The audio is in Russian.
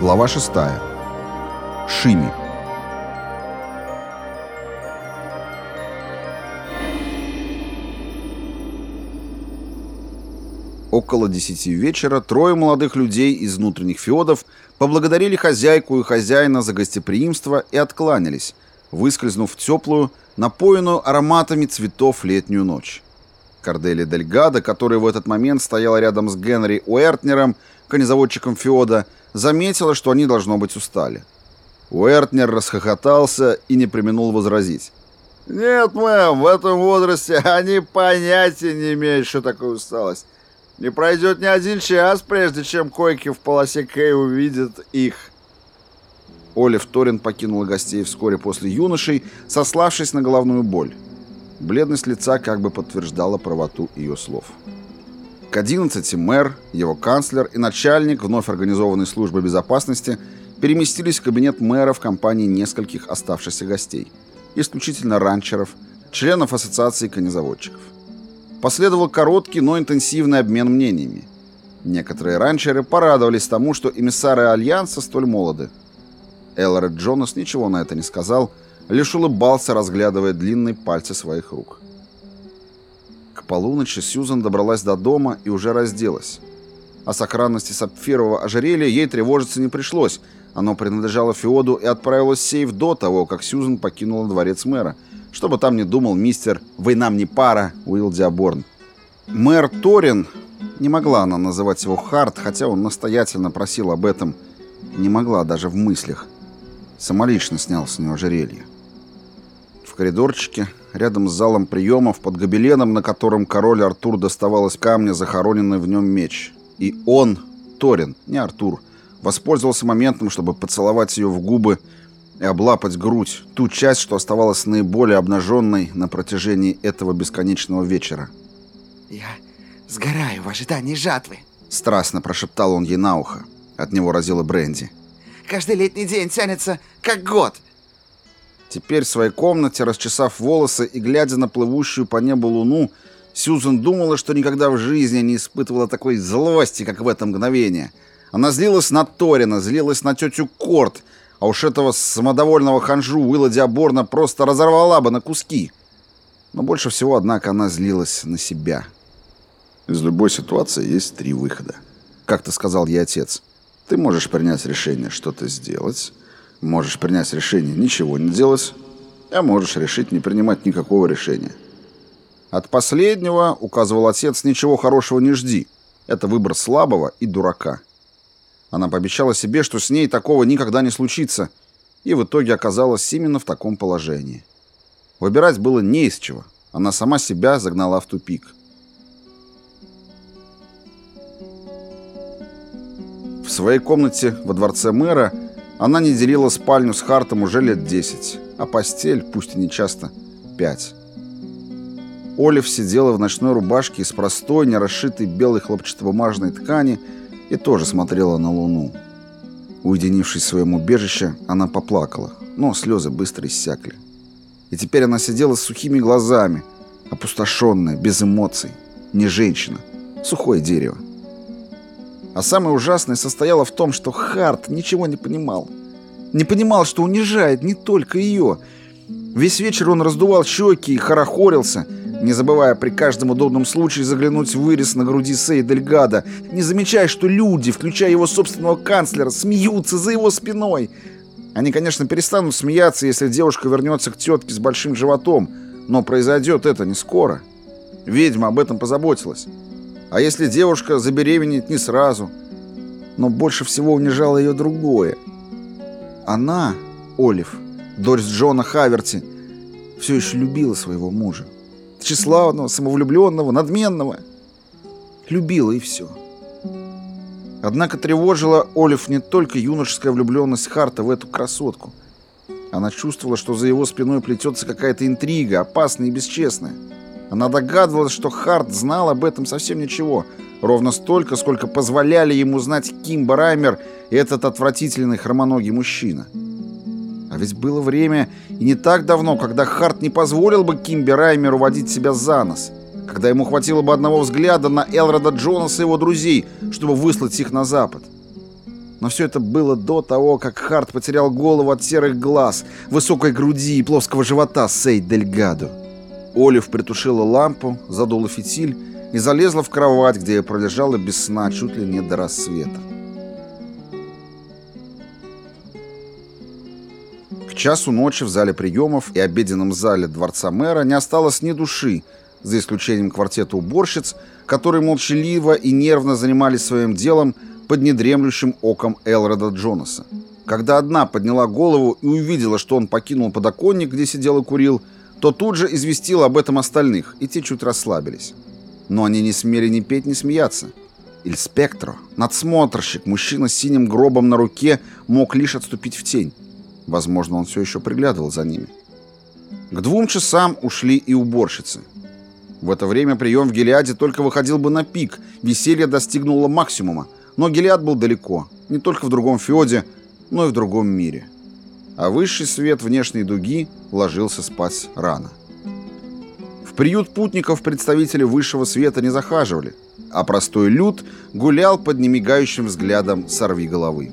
Глава 6. Шими. Около десяти вечера трое молодых людей из внутренних феодов поблагодарили хозяйку и хозяина за гостеприимство и откланялись, выскользнув в теплую, напоенную ароматами цветов летнюю ночь. Кордели Дельгадо, который в этот момент стоял рядом с Генри Уэртнером, конезаводчиком Феода, заметила, что они, должно быть, устали. Уэртнер расхохотался и не применул возразить. «Нет, мэм, в этом возрасте они понятия не имеют, что такое усталость. Не пройдет ни один час, прежде чем койки в полосе Кей увидят их». Олив Торин покинула гостей вскоре после юношей, сославшись на головную боль. Бледность лица как бы подтверждала правоту ее слов. К 11 мэр, его канцлер и начальник вновь организованной службы безопасности переместились в кабинет мэра в компании нескольких оставшихся гостей, исключительно ранчеров, членов ассоциации конезаводчиков. Последовал короткий, но интенсивный обмен мнениями. Некоторые ранчеры порадовались тому, что эмиссары Альянса столь молоды. Элред Джонас ничего на это не сказал, лишь улыбался, разглядывая длинные пальцы своих рук. К полуночи Сьюзан добралась до дома и уже разделась. О сохранности сапфирового ожерелья ей тревожиться не пришлось. Оно принадлежало Феоду и отправилось в сейф до того, как Сьюзан покинула дворец мэра, чтобы там не думал мистер «Вы нам не пара» Уилл Диаборн. Мэр Торин, не могла она называть его Харт, хотя он настоятельно просил об этом, не могла даже в мыслях. Самолично снял с нее ожерелье. Коридорчике рядом с залом приемов, под гобеленом, на котором король Артур доставал из камня захороненный в нем меч. И он, Торин, не Артур, воспользовался моментом, чтобы поцеловать ее в губы и облапать грудь, ту часть, что оставалась наиболее обнаженной на протяжении этого бесконечного вечера. «Я сгораю в ожидании жатвы», — страстно прошептал он ей на ухо. От него разило бренди. «Каждый летний день тянется, как год. Теперь в своей комнате, расчесав волосы и глядя на плывущую по небу луну, Сьюзен думала, что никогда в жизни не испытывала такой злости, как в это мгновение. Она злилась на Торина, злилась на тетю Корт, а уж этого самодовольного ханжу Уилла Диаборна просто разорвала бы на куски. Но больше всего, однако, она злилась на себя. «Из любой ситуации есть три выхода», — как-то сказал ей отец. «Ты можешь принять решение что-то сделать, Можешь принять решение ничего не делать, а можешь решить не принимать никакого решения. От последнего, указывал отец, ничего хорошего не жди. Это выбор слабого и дурака. Она пообещала себе, что с ней такого никогда не случится, и в итоге оказалась именно в таком положении. Выбирать было не из чего. Она сама себя загнала в тупик. В своей комнате во дворце мэра она не делила спальню с Хартом уже лет 10, а постель, пусть и не часто, 5. Олив сидела в ночной рубашке из простой, не расшитой белой хлопчатобумажной ткани и тоже смотрела на луну. Уединившись в своем убежище, она поплакала, но слезы быстро иссякли. И теперь она сидела с сухими глазами, опустошенная, без эмоций, не женщина, сухое дерево. А самое ужасное состояло в том, что Харт ничего не понимал. Не понимал, что унижает не только ее. Весь вечер он раздувал щеки и хорохорился, не забывая при каждом удобном случае заглянуть в вырез на груди Сей Дельгада, не замечая, что люди, включая его собственного канцлера, смеются за его спиной. Они, конечно, перестанут смеяться, если девушка вернется к тетке с большим животом, но произойдет это не скоро. Ведьма об этом позаботилась. А если девушка забеременеет не сразу? Но больше всего унижало ее другое. Она, Олив, дочь Джона Хаверти, все еще любила своего мужа. Тщеславного, самовлюбленного, надменного. Любила и все. Однако тревожила Олив не только юношеская влюбленность Харта в эту красотку. Она чувствовала, что за его спиной плетется какая-то интрига, опасная и бесчестная. Она догадывалась, что Харт знал об этом совсем ничего, ровно столько, сколько позволяли ему знать Кимба Раймер и этот отвратительный хромоногий мужчина. А ведь было время и не так давно, когда Харт не позволил бы Кимбе Раймеру водить себя за нос, когда ему хватило бы одного взгляда на Элрода Джонаса и его друзей, чтобы выслать их на запад. Но все это было до того, как Харт потерял голову от серых глаз, высокой груди и плоского живота Сейд Дельгадо. Олив притушила лампу, задула фитиль и залезла в кровать, где пролежала без сна чуть ли не до рассвета. К часу ночи в зале приемов и обеденном зале дворца мэра не осталось ни души, за исключением квартета уборщиц, которые молчаливо и нервно занимались своим делом под недремлющим оком Элрода Джонаса. Когда одна подняла голову и увидела, что он покинул подоконник, где сидел и курил, то тут же известила об этом остальных, и те чуть расслабились. Но они не смели ни петь, ни смеяться. Иль Спектро, надсмотрщик, мужчина с синим гробом на руке, мог лишь отступить в тень. Возможно, он все еще приглядывал за ними. К двум часам ушли и уборщицы. В это время прием в Гелиаде только выходил бы на пик, веселье достигнуло максимума, но Гелиад был далеко, не только в другом феоде, но и в другом мире. А высший свет внешней дуги ложился спать рано. В приют путников представители высшего света не захаживали, а простой люд гулял под немигающим взглядом сорви головы.